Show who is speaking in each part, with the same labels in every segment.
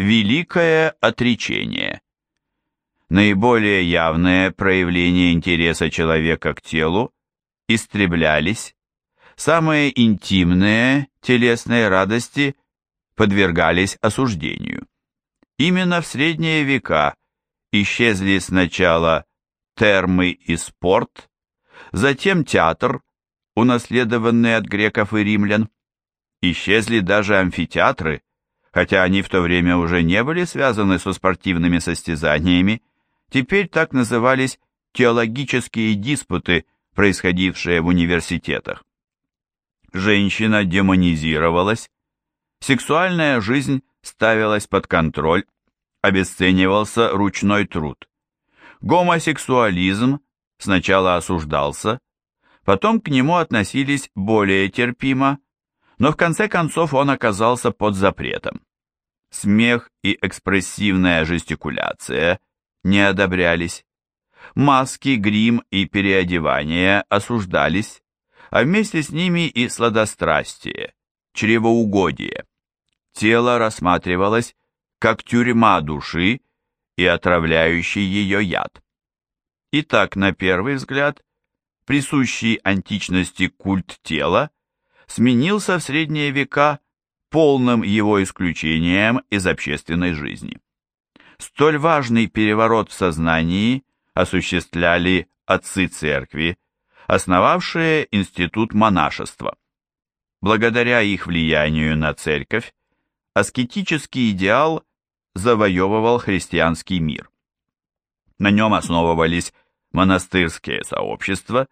Speaker 1: Великое отречение. Наиболее явные проявления интереса человека к телу истреблялись, самые интимные телесные радости подвергались осуждению. Именно в средние века исчезли сначала термы и спорт, затем театр, унаследованный от греков и римлян, исчезли даже амфитеатры, хотя они в то время уже не были связаны со спортивными состязаниями, теперь так назывались теологические диспуты, происходившие в университетах. Женщина демонизировалась, сексуальная жизнь ставилась под контроль, обесценивался ручной труд. Гомосексуализм сначала осуждался, потом к нему относились более терпимо, но в конце концов он оказался под запретом. Смех и экспрессивная жестикуляция не одобрялись. Маски, грим и переодевание осуждались, а вместе с ними и сладострастие, чревоугодие. Тело рассматривалось как тюрьма души и отравляющий ее яд. Итак, на первый взгляд, присущий античности культ тела сменился в средние века полным его исключением из общественной жизни. Столь важный переворот в сознании осуществляли отцы церкви, основавшие институт монашества. Благодаря их влиянию на церковь, аскетический идеал завоевывал христианский мир. На нем основывались монастырские сообщества,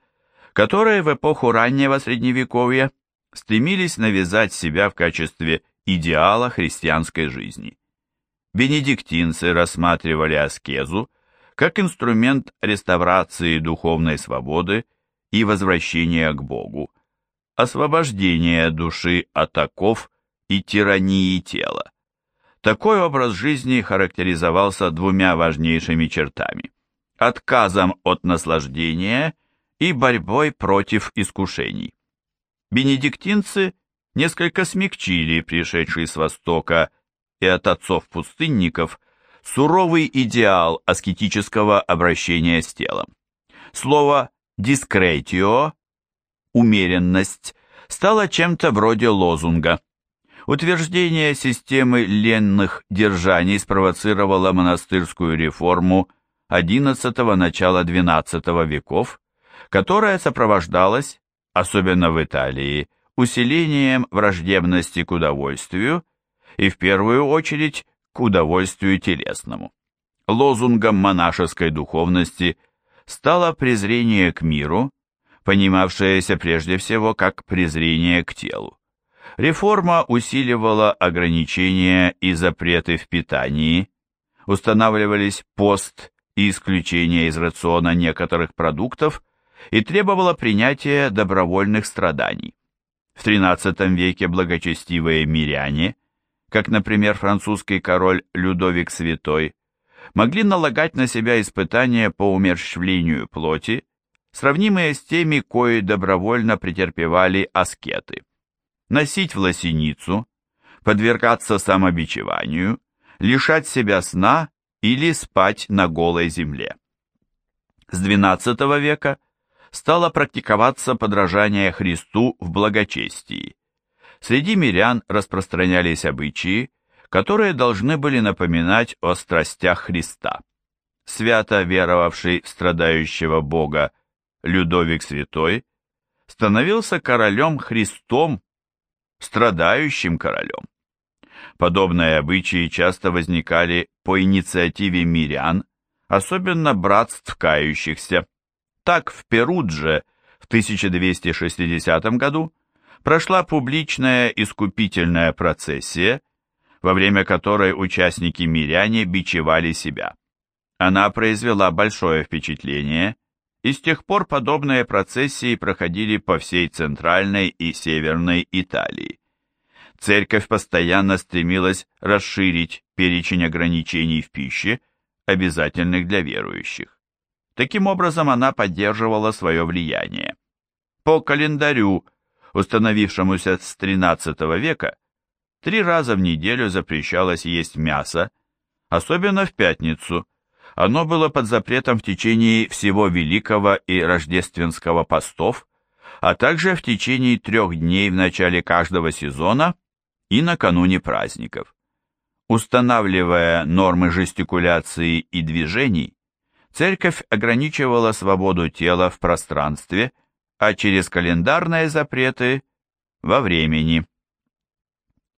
Speaker 1: которые в эпоху раннего Средневековья стремились навязать себя в качестве идеала христианской жизни. Бенедиктинцы рассматривали аскезу как инструмент реставрации духовной свободы и возвращения к Богу, освобождения души от оков и тирании тела. Такой образ жизни характеризовался двумя важнейшими чертами – отказом от наслаждения и борьбой против искушений. Бенедиктинцы несколько смягчили пришедший с Востока и от отцов-пустынников суровый идеал аскетического обращения с телом. Слово «дискретио» – умеренность – стало чем-то вроде лозунга – Утверждение системы ленных держаний спровоцировало монастырскую реформу XI – начала XII веков, которая сопровождалась, особенно в Италии, усилением враждебности к удовольствию и в первую очередь к удовольствию телесному. Лозунгом монашеской духовности стало презрение к миру, понимавшееся прежде всего как презрение к телу. Реформа усиливала ограничения и запреты в питании, устанавливались пост и исключение из рациона некоторых продуктов и требовала принятия добровольных страданий. В XIII веке благочестивые миряне, как, например, французский король Людовик Святой, могли налагать на себя испытания по умерщвлению плоти, сравнимые с теми, кои добровольно претерпевали аскеты носить в лосиницу, подвергаться самобичеванию, лишать себя сна или спать на голой земле. С XII века стало практиковаться подражание Христу в благочестии. Среди мирян распространялись обычаи, которые должны были напоминать о страстях Христа. Свято веровавший в страдающего Бога Людовик Святой становился королем Христом страдающим королем. Подобные обычаи часто возникали по инициативе мирян, особенно братств кающихся. Так в Перудже в 1260 году прошла публичная искупительная процессия, во время которой участники миряне бичевали себя. Она произвела большое впечатление, и с тех пор подобные процессии проходили по всей Центральной и Северной Италии. Церковь постоянно стремилась расширить перечень ограничений в пище, обязательных для верующих. Таким образом, она поддерживала свое влияние. По календарю, установившемуся с XIII века, Три раза в неделю запрещалось есть мясо, особенно в пятницу. Оно было под запретом в течение всего Великого и Рождественского постов, а также в течение трех дней в начале каждого сезона и накануне праздников. Устанавливая нормы жестикуляции и движений, церковь ограничивала свободу тела в пространстве, а через календарные запреты – во времени.